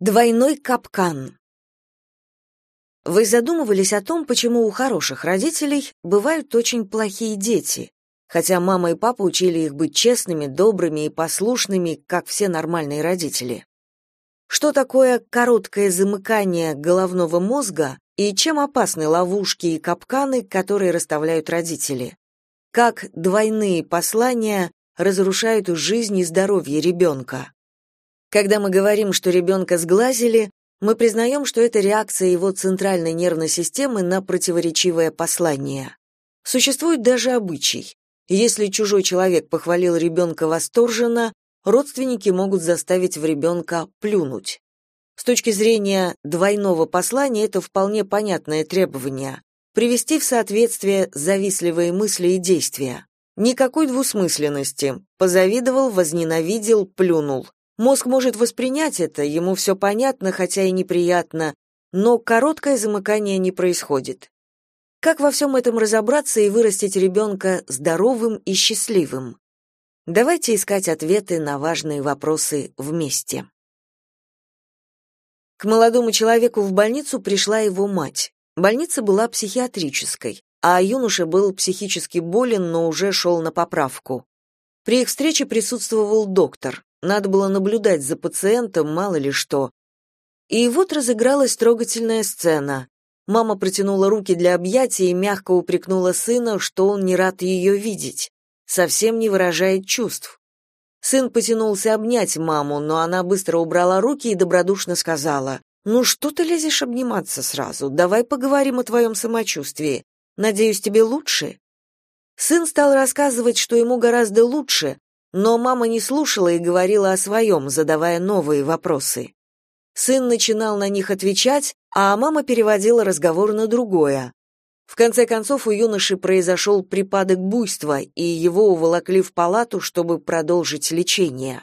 Двойной капкан. Вы задумывались о том, почему у хороших родителей бывают очень плохие дети, хотя мама и папа учили их быть честными, добрыми и послушными, как все нормальные родители? Что такое короткое замыкание головного мозга и чем опасны ловушки и капканы, которые расставляют родители? Как двойные послания разрушают жизнь и здоровье ребенка? Когда мы говорим, что ребенка сглазили, мы признаем, что это реакция его центральной нервной системы на противоречивое послание. Существует даже обычай. Если чужой человек похвалил ребенка восторженно, родственники могут заставить в ребенка плюнуть. С точки зрения двойного послания это вполне понятное требование привести в соответствие завистливые мысли и действия. Никакой двусмысленности. Позавидовал, возненавидел, плюнул. Мозг может воспринять это, ему все понятно, хотя и неприятно, но короткое замыкание не происходит. Как во всем этом разобраться и вырастить ребенка здоровым и счастливым? Давайте искать ответы на важные вопросы вместе. К молодому человеку в больницу пришла его мать. Больница была психиатрической, а юноша был психически болен, но уже шел на поправку. При их встрече присутствовал доктор. Надо было наблюдать за пациентом, мало ли что. И вот разыгралась трогательная сцена. Мама протянула руки для объятий и мягко упрекнула сына, что он не рад ее видеть, совсем не выражает чувств. Сын потянулся обнять маму, но она быстро убрала руки и добродушно сказала, «Ну что ты лезешь обниматься сразу? Давай поговорим о твоем самочувствии. Надеюсь, тебе лучше?» Сын стал рассказывать, что ему гораздо лучше, но мама не слушала и говорила о своем, задавая новые вопросы. Сын начинал на них отвечать, а мама переводила разговор на другое. В конце концов у юноши произошел припадок буйства, и его уволокли в палату, чтобы продолжить лечение.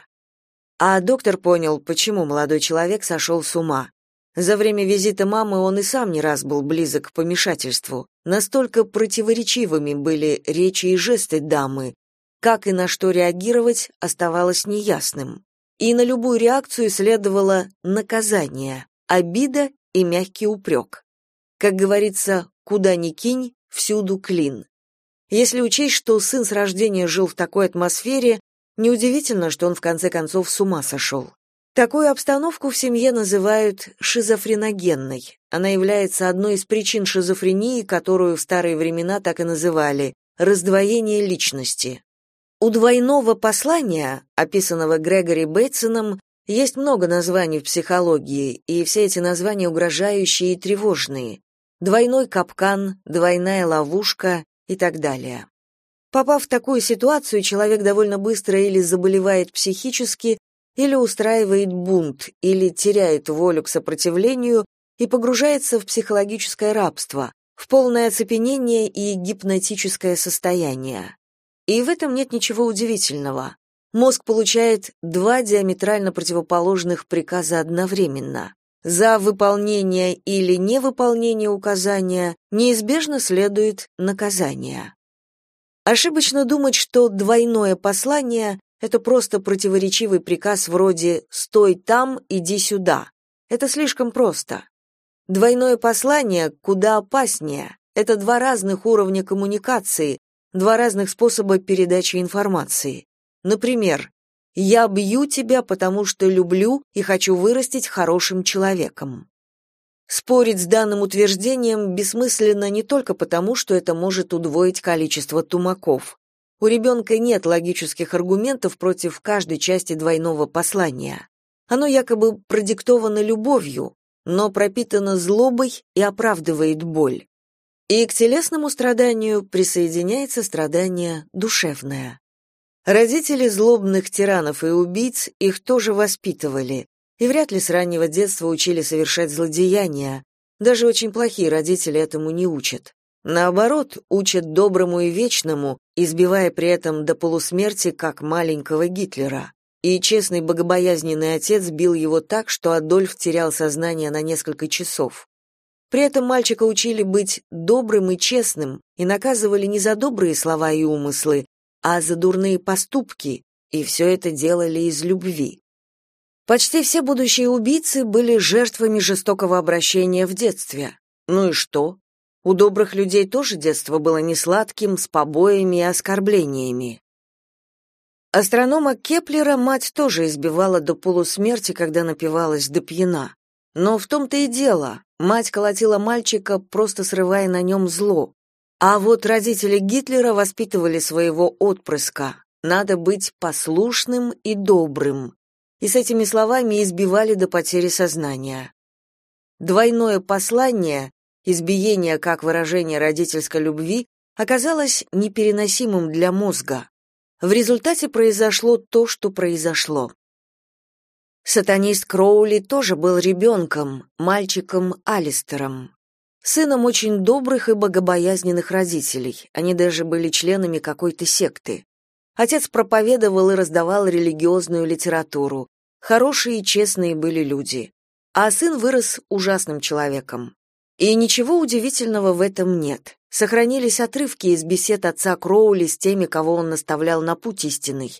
А доктор понял, почему молодой человек сошел с ума. За время визита мамы он и сам не раз был близок к помешательству. Настолько противоречивыми были речи и жесты дамы, как и на что реагировать, оставалось неясным. И на любую реакцию следовало наказание, обида и мягкий упрек. Как говорится, куда ни кинь, всюду клин. Если учесть, что сын с рождения жил в такой атмосфере, неудивительно, что он в конце концов с ума сошел. Такую обстановку в семье называют шизофреногенной. Она является одной из причин шизофрении, которую в старые времена так и называли – раздвоение личности. У двойного послания, описанного Грегори Бейтсоном, есть много названий в психологии, и все эти названия угрожающие и тревожные. Двойной капкан, двойная ловушка и так далее. Попав в такую ситуацию, человек довольно быстро или заболевает психически, или устраивает бунт, или теряет волю к сопротивлению и погружается в психологическое рабство, в полное оцепенение и гипнотическое состояние. И в этом нет ничего удивительного. Мозг получает два диаметрально противоположных приказа одновременно. За выполнение или невыполнение указания неизбежно следует наказание. Ошибочно думать, что двойное послание — это просто противоречивый приказ вроде «стой там, иди сюда». Это слишком просто. Двойное послание куда опаснее. Это два разных уровня коммуникации, два разных способа передачи информации. Например, «Я бью тебя, потому что люблю и хочу вырастить хорошим человеком». Спорить с данным утверждением бессмысленно не только потому, что это может удвоить количество тумаков. У ребенка нет логических аргументов против каждой части двойного послания. Оно якобы продиктовано любовью, но пропитано злобой и оправдывает боль. И к телесному страданию присоединяется страдание душевное. Родители злобных тиранов и убийц их тоже воспитывали, и вряд ли с раннего детства учили совершать злодеяния. Даже очень плохие родители этому не учат. Наоборот, учат доброму и вечному, избивая при этом до полусмерти, как маленького Гитлера. И честный богобоязненный отец бил его так, что Адольф терял сознание на несколько часов. При этом мальчика учили быть добрым и честным и наказывали не за добрые слова и умыслы, а за дурные поступки, и все это делали из любви. Почти все будущие убийцы были жертвами жестокого обращения в детстве. Ну и что? У добрых людей тоже детство было несладким, с побоями и оскорблениями. Астронома Кеплера мать тоже избивала до полусмерти, когда напивалась до пьяна. Но в том-то и дело, мать колотила мальчика, просто срывая на нем зло. А вот родители Гитлера воспитывали своего отпрыска. Надо быть послушным и добрым. И с этими словами избивали до потери сознания. Двойное послание, избиение как выражение родительской любви, оказалось непереносимым для мозга. В результате произошло то, что произошло. Сатанист Кроули тоже был ребенком, мальчиком Алистером сыном очень добрых и богобоязненных родителей. Они даже были членами какой-то секты. Отец проповедовал и раздавал религиозную литературу. Хорошие и честные были люди. А сын вырос ужасным человеком. И ничего удивительного в этом нет. Сохранились отрывки из бесед отца Кроули с теми, кого он наставлял на путь истинный.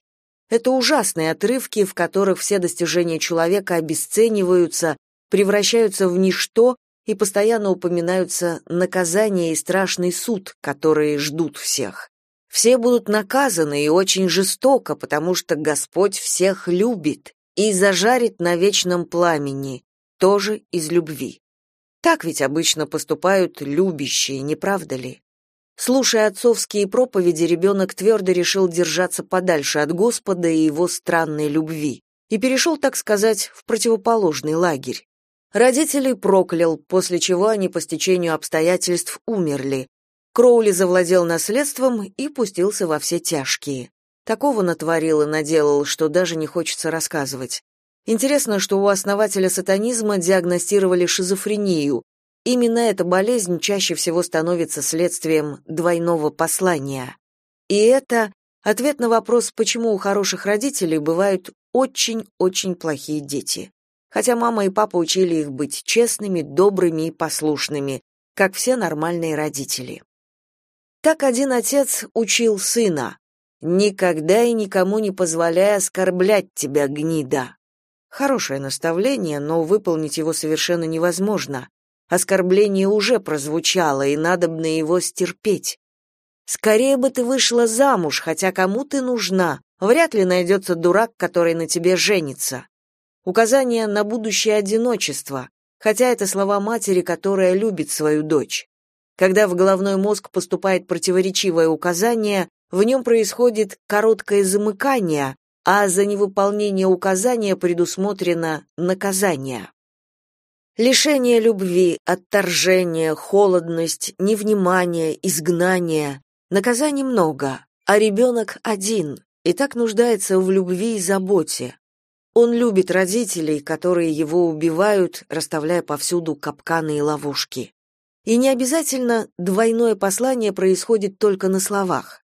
Это ужасные отрывки, в которых все достижения человека обесцениваются, превращаются в ничто и постоянно упоминаются наказание и страшный суд, которые ждут всех. Все будут наказаны и очень жестоко, потому что Господь всех любит и зажарит на вечном пламени, тоже из любви. Так ведь обычно поступают любящие, не правда ли? Слушая отцовские проповеди, ребенок твердо решил держаться подальше от Господа и его странной любви и перешел, так сказать, в противоположный лагерь. Родителей проклял, после чего они по стечению обстоятельств умерли. Кроули завладел наследством и пустился во все тяжкие. Такого натворил и наделал, что даже не хочется рассказывать. Интересно, что у основателя сатанизма диагностировали шизофрению. Именно эта болезнь чаще всего становится следствием двойного послания. И это ответ на вопрос, почему у хороших родителей бывают очень-очень плохие дети хотя мама и папа учили их быть честными, добрыми и послушными, как все нормальные родители. Так один отец учил сына: "Никогда и никому не позволяй оскорблять тебя, гнида". Хорошее наставление, но выполнить его совершенно невозможно. Оскорбление уже прозвучало, и надобно его стерпеть. Скорее бы ты вышла замуж, хотя кому ты нужна. Вряд ли найдется дурак, который на тебе женится указание на будущее одиночество, хотя это слова матери, которая любит свою дочь. Когда в головной мозг поступает противоречивое указание, в нем происходит короткое замыкание, а за невыполнение указания предусмотрено наказание. Лишение любви, отторжение, холодность, невнимание, изгнание. Наказаний много, а ребенок один и так нуждается в любви и заботе. Он любит родителей, которые его убивают, расставляя повсюду капканы и ловушки. И не обязательно двойное послание происходит только на словах.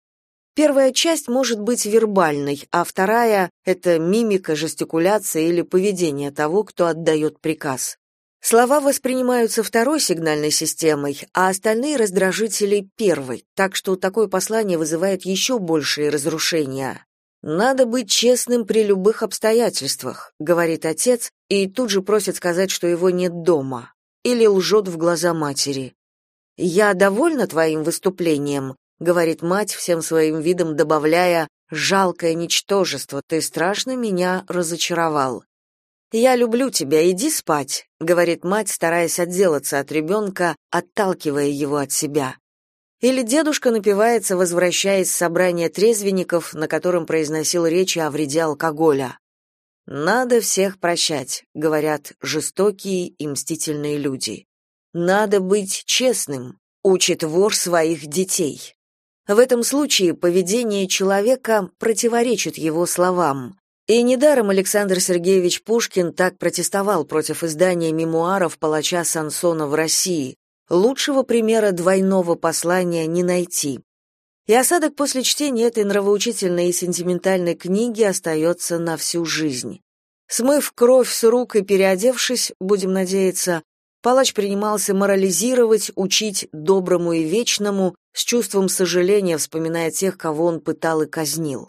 Первая часть может быть вербальной, а вторая — это мимика, жестикуляция или поведение того, кто отдает приказ. Слова воспринимаются второй сигнальной системой, а остальные раздражители — первой, так что такое послание вызывает еще большие разрушения. Надо быть честным при любых обстоятельствах, говорит отец и тут же просит сказать, что его нет дома, или лжет в глаза матери. Я довольна твоим выступлением, говорит мать всем своим видом добавляя: жалкое ничтожество, ты страшно меня разочаровал. Я люблю тебя, иди спать, говорит мать, стараясь отделаться от ребенка, отталкивая его от себя. Или дедушка напивается, возвращаясь с собрания трезвенников, на котором произносил речи о вреде алкоголя. «Надо всех прощать», — говорят жестокие и мстительные люди. «Надо быть честным», — учит вор своих детей. В этом случае поведение человека противоречит его словам. И недаром Александр Сергеевич Пушкин так протестовал против издания мемуаров палача Сансона в России, Лучшего примера двойного послания не найти. И осадок после чтения этой нравоучительной и сентиментальной книги остается на всю жизнь. Смыв кровь с рук и переодевшись, будем надеяться, палач принимался морализировать, учить доброму и вечному, с чувством сожаления вспоминая тех, кого он пытал и казнил.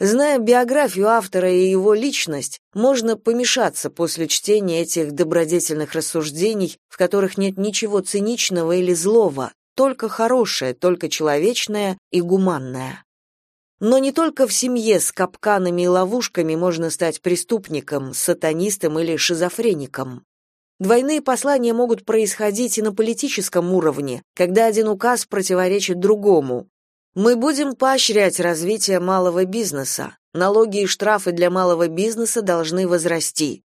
Зная биографию автора и его личность, можно помешаться после чтения этих добродетельных рассуждений, в которых нет ничего циничного или злого, только хорошее, только человечное и гуманное. Но не только в семье с капканами и ловушками можно стать преступником, сатанистом или шизофреником. Двойные послания могут происходить и на политическом уровне, когда один указ противоречит другому. Мы будем поощрять развитие малого бизнеса. Налоги и штрафы для малого бизнеса должны возрасти.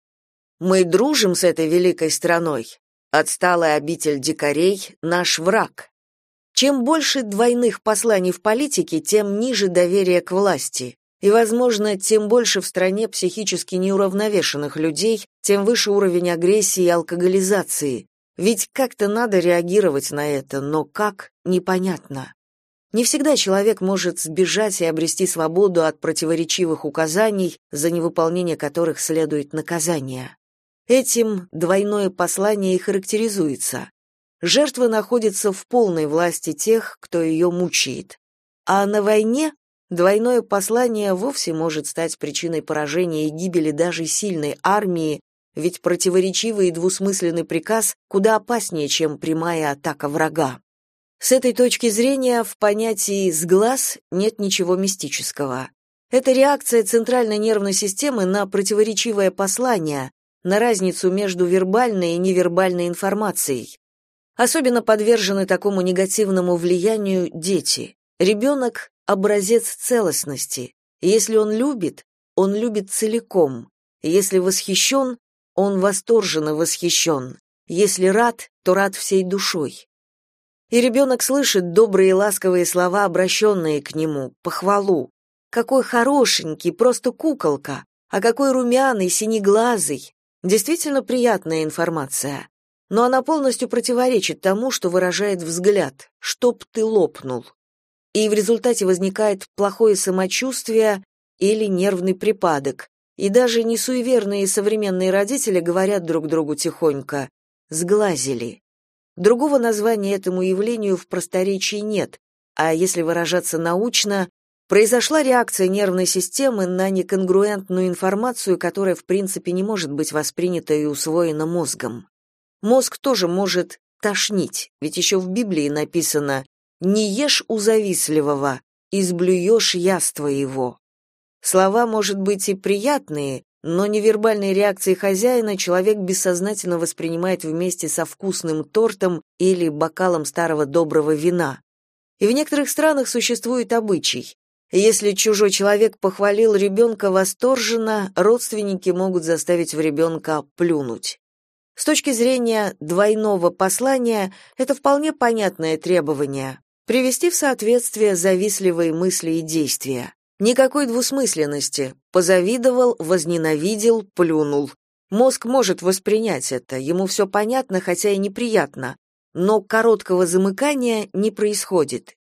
Мы дружим с этой великой страной. Отсталая обитель дикарей наш враг. Чем больше двойных посланий в политике, тем ниже доверие к власти. И, возможно, тем больше в стране психически неуравновешенных людей, тем выше уровень агрессии и алкоголизации. Ведь как-то надо реагировать на это, но как — непонятно. Не всегда человек может сбежать и обрести свободу от противоречивых указаний, за невыполнение которых следует наказание. Этим двойное послание и характеризуется. Жертва находится в полной власти тех, кто ее мучает. А на войне двойное послание вовсе может стать причиной поражения и гибели даже сильной армии, ведь противоречивый и двусмысленный приказ куда опаснее, чем прямая атака врага. С этой точки зрения в понятии «сглаз» нет ничего мистического. Это реакция центральной нервной системы на противоречивое послание, на разницу между вербальной и невербальной информацией. Особенно подвержены такому негативному влиянию дети. Ребенок — образец целостности. Если он любит, он любит целиком. Если восхищен, он восторженно восхищен. Если рад, то рад всей душой. И ребенок слышит добрые ласковые слова, обращенные к нему, похвалу. Какой хорошенький, просто куколка, а какой румяный, синеглазый. Действительно приятная информация но она полностью противоречит тому, что выражает взгляд, чтоб ты лопнул. И в результате возникает плохое самочувствие или нервный припадок. И даже несуеверные современные родители говорят друг другу тихонько «сглазили». Другого названия этому явлению в просторечии нет, а если выражаться научно, произошла реакция нервной системы на неконгруентную информацию, которая в принципе не может быть воспринята и усвоена мозгом. Мозг тоже может тошнить, ведь еще в Библии написано «Не ешь у завистливого, изблюешь яство его». Слова, может быть, и приятные, но невербальные реакции хозяина человек бессознательно воспринимает вместе со вкусным тортом или бокалом старого доброго вина. И в некоторых странах существует обычай. Если чужой человек похвалил ребенка восторженно, родственники могут заставить в ребенка плюнуть. С точки зрения двойного послания, это вполне понятное требование — привести в соответствие завистливые мысли и действия. Никакой двусмысленности. Позавидовал, возненавидел, плюнул. Мозг может воспринять это, ему все понятно, хотя и неприятно, но короткого замыкания не происходит.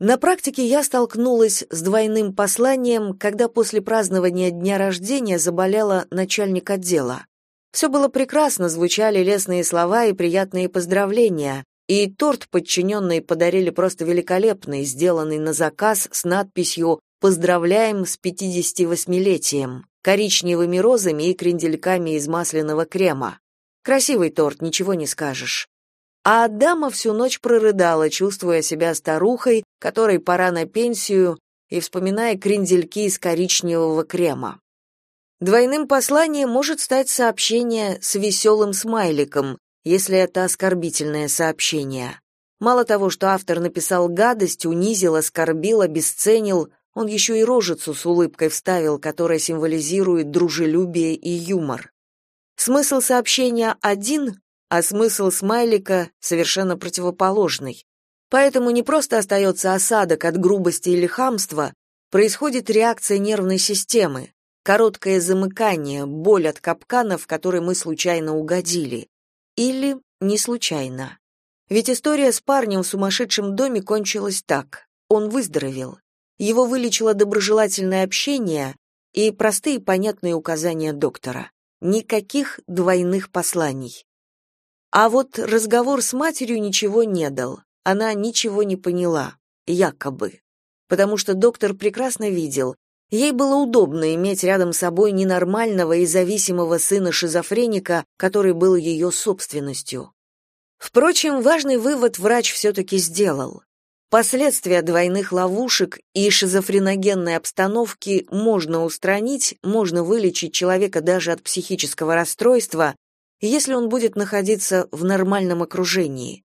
На практике я столкнулась с двойным посланием, когда после празднования дня рождения заболела начальник отдела. Все было прекрасно, звучали лестные слова и приятные поздравления. И торт подчиненные подарили просто великолепный, сделанный на заказ с надписью «Поздравляем с 58-летием», коричневыми розами и крендельками из масляного крема. Красивый торт, ничего не скажешь. А дама всю ночь прорыдала, чувствуя себя старухой, которой пора на пенсию, и вспоминая крендельки из коричневого крема. Двойным посланием может стать сообщение с веселым смайликом, если это оскорбительное сообщение. Мало того, что автор написал гадость, унизил, оскорбил, обесценил, он еще и рожицу с улыбкой вставил, которая символизирует дружелюбие и юмор. Смысл сообщения один, а смысл смайлика совершенно противоположный. Поэтому не просто остается осадок от грубости или хамства, происходит реакция нервной системы, короткое замыкание, боль от капкана, в который мы случайно угодили. Или не случайно. Ведь история с парнем в сумасшедшем доме кончилась так. Он выздоровел. Его вылечило доброжелательное общение и простые понятные указания доктора. Никаких двойных посланий. А вот разговор с матерью ничего не дал. Она ничего не поняла, якобы. Потому что доктор прекрасно видел, Ей было удобно иметь рядом с собой ненормального и зависимого сына шизофреника, который был ее собственностью. Впрочем, важный вывод врач все-таки сделал. Последствия двойных ловушек и шизофреногенной обстановки можно устранить, можно вылечить человека даже от психического расстройства, если он будет находиться в нормальном окружении.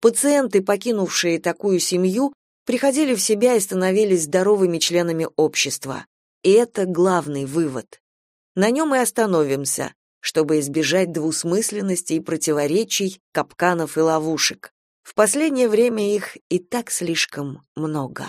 Пациенты, покинувшие такую семью, приходили в себя и становились здоровыми членами общества. И это главный вывод. На нем и остановимся, чтобы избежать двусмысленности и противоречий, капканов и ловушек. В последнее время их и так слишком много.